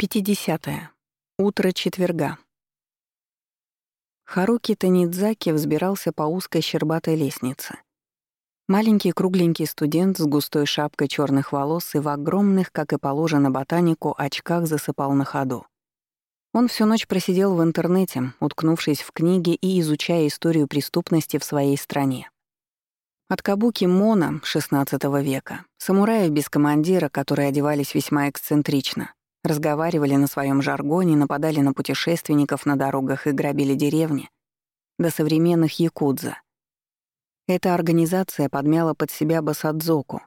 50. -е. Утро четверга. Харуки Танидзаки взбирался по узкой щербатой лестнице. Маленький кругленький студент с густой шапкой черных волос и в огромных, как и положено ботанику, очках засыпал на ходу. Он всю ночь просидел в интернете, уткнувшись в книги и изучая историю преступности в своей стране. От кабуки Мона XVI века, самураев без командира, которые одевались весьма эксцентрично, разговаривали на своем жаргоне, нападали на путешественников на дорогах и грабили деревни, до современных якудза. Эта организация подмяла под себя Басадзоку,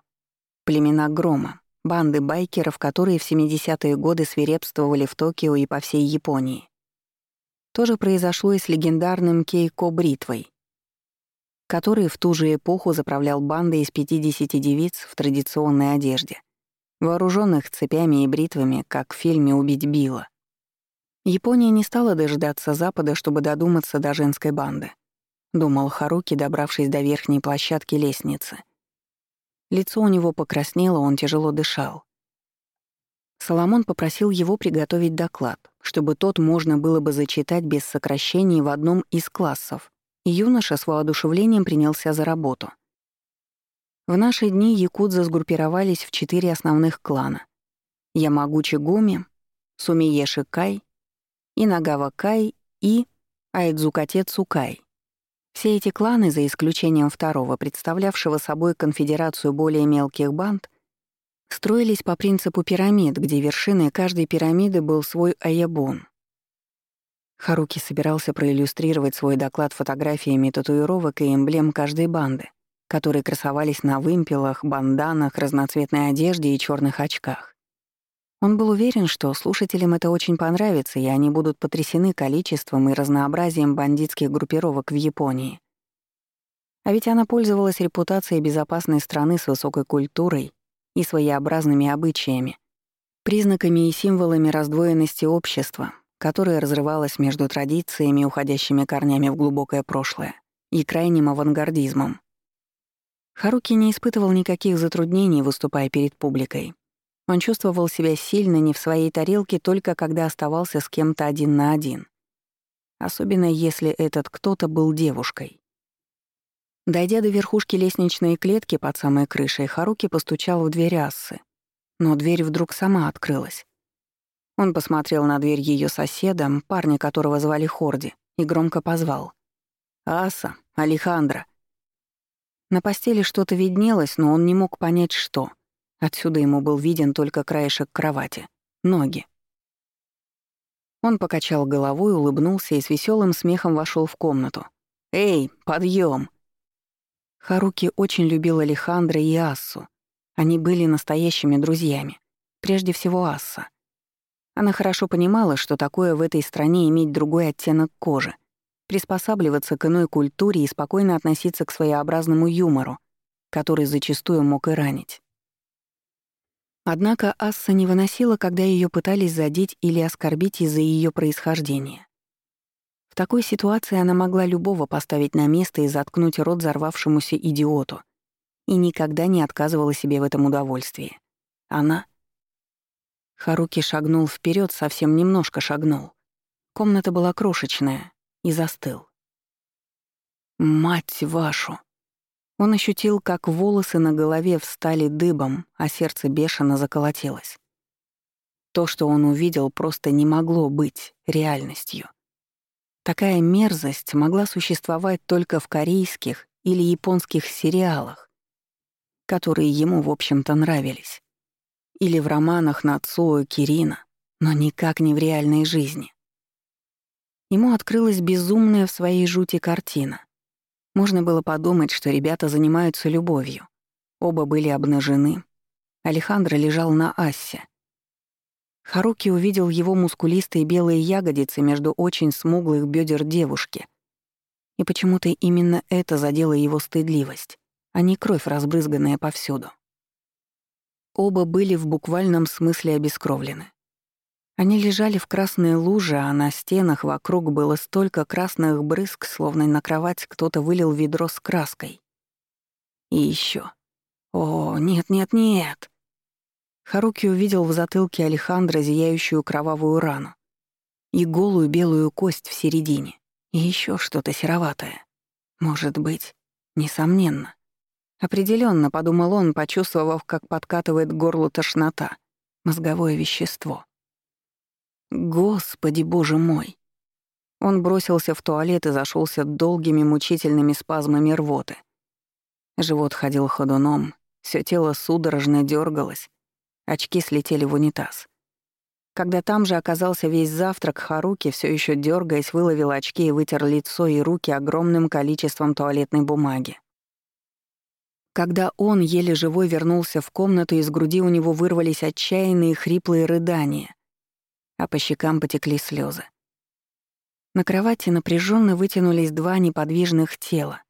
племена Грома, банды байкеров, которые в 70-е годы свирепствовали в Токио и по всей Японии. То же произошло и с легендарным Кейко Бритвой, который в ту же эпоху заправлял бандой из 50 девиц в традиционной одежде — вооруженных цепями и бритвами, как в фильме «Убить Билла». Япония не стала дожидаться Запада, чтобы додуматься до женской банды. Думал Харуки, добравшись до верхней площадки лестницы. Лицо у него покраснело, он тяжело дышал. Соломон попросил его приготовить доклад, чтобы тот можно было бы зачитать без сокращений в одном из классов, и юноша с воодушевлением принялся за работу — в наши дни якудзы сгруппировались в четыре основных клана. Ямагучи Гуми, Сумиеши Кай, Инагава Кай и Айдзукате Цукай. Все эти кланы, за исключением второго, представлявшего собой конфедерацию более мелких банд, строились по принципу пирамид, где вершиной каждой пирамиды был свой аябон. Харуки собирался проиллюстрировать свой доклад фотографиями татуировок и эмблем каждой банды — которые красовались на вымпелах, банданах, разноцветной одежде и черных очках. Он был уверен, что слушателям это очень понравится, и они будут потрясены количеством и разнообразием бандитских группировок в Японии. А ведь она пользовалась репутацией безопасной страны с высокой культурой и своеобразными обычаями, признаками и символами раздвоенности общества, которое разрывалось между традициями, уходящими корнями в глубокое прошлое, и крайним авангардизмом. Харуки не испытывал никаких затруднений, выступая перед публикой. Он чувствовал себя сильно не в своей тарелке только когда оставался с кем-то один на один. Особенно если этот кто-то был девушкой. Дойдя до верхушки лестничной клетки под самой крышей, Харуки постучал в дверь Ассы. Но дверь вдруг сама открылась. Он посмотрел на дверь ее соседа, парня которого звали Хорди, и громко позвал. «Аса, Алехандро, на постели что-то виднелось, но он не мог понять, что. Отсюда ему был виден только краешек кровати. Ноги. Он покачал головой, улыбнулся и с веселым смехом вошел в комнату. «Эй, подъем! Харуки очень любил Алехандро и Ассу. Они были настоящими друзьями. Прежде всего Асса. Она хорошо понимала, что такое в этой стране иметь другой оттенок кожи, приспосабливаться к иной культуре и спокойно относиться к своеобразному юмору, который зачастую мог и ранить. Однако Асса не выносила, когда ее пытались задеть или оскорбить из-за ее происхождения. В такой ситуации она могла любого поставить на место и заткнуть рот взорвавшемуся идиоту, и никогда не отказывала себе в этом удовольствии. Она... Харуки шагнул вперед, совсем немножко шагнул. Комната была крошечная, и застыл. «Мать вашу!» Он ощутил, как волосы на голове встали дыбом, а сердце бешено заколотилось. То, что он увидел, просто не могло быть реальностью. Такая мерзость могла существовать только в корейских или японских сериалах, которые ему, в общем-то, нравились. Или в романах Нацуо Кирина, но никак не в реальной жизни. Ему открылась безумная в своей жути картина. Можно было подумать, что ребята занимаются любовью. Оба были обнажены. Алехандро лежал на ассе. Харуки увидел его мускулистые белые ягодицы между очень смуглых бедер девушки. И почему-то именно это задело его стыдливость, а не кровь, разбрызганная повсюду. Оба были в буквальном смысле обескровлены. Они лежали в красной луже, а на стенах вокруг было столько красных брызг, словно на кровать кто-то вылил ведро с краской. И еще. О, нет-нет-нет. Харуки увидел в затылке Алехандра зияющую кровавую рану и голую белую кость в середине, и еще что-то сероватое. Может быть, несомненно. Определенно, подумал он, почувствовав, как подкатывает к горлу тошнота, мозговое вещество. Господи, боже мой! Он бросился в туалет и зашелся долгими мучительными спазмами рвоты. Живот ходил ходуном, все тело судорожно дергалось, очки слетели в унитаз. Когда там же оказался весь завтрак, Харуки, все еще дергаясь, выловил очки и вытер лицо и руки огромным количеством туалетной бумаги. Когда он, еле живой, вернулся в комнату, из груди у него вырвались отчаянные хриплые рыдания, а по щекам потекли слезы. На кровати напряженно вытянулись два неподвижных тела,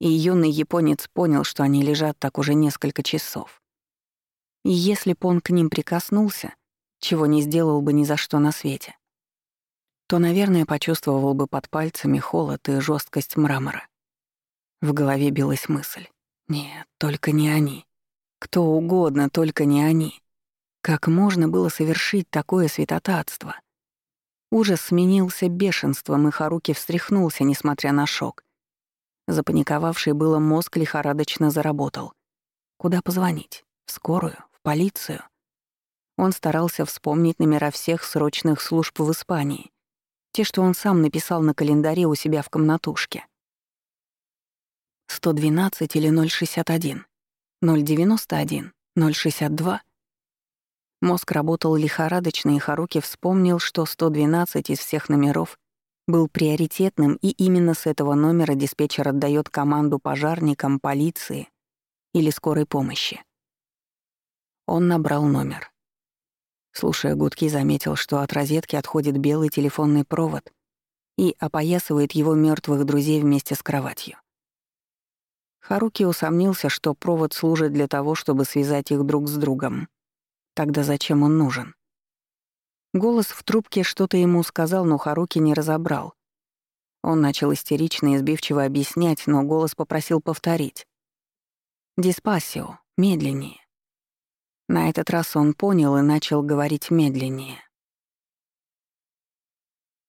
и юный японец понял, что они лежат так уже несколько часов. И если б он к ним прикоснулся, чего не сделал бы ни за что на свете, то, наверное, почувствовал бы под пальцами холод и жесткость мрамора. В голове билась мысль. Нет, только не они. Кто угодно, только не они. Как можно было совершить такое святотатство — Ужас сменился бешенством, и Харуки встряхнулся, несмотря на шок. Запаниковавший было мозг лихорадочно заработал. Куда позвонить? В скорую? В полицию? Он старался вспомнить номера всех срочных служб в Испании. Те, что он сам написал на календаре у себя в комнатушке. 112 или 061, 091, 062. Мозг работал лихорадочно, и Харуки вспомнил, что 112 из всех номеров был приоритетным, и именно с этого номера диспетчер отдает команду пожарникам, полиции или скорой помощи. Он набрал номер. Слушая гудки, заметил, что от розетки отходит белый телефонный провод и опоясывает его мертвых друзей вместе с кроватью. Харуки усомнился, что провод служит для того, чтобы связать их друг с другом. Тогда зачем он нужен? Голос в трубке что-то ему сказал, но Харуки не разобрал. Он начал истерично и сбивчиво объяснять, но голос попросил повторить. «Диспасио, медленнее». На этот раз он понял и начал говорить медленнее.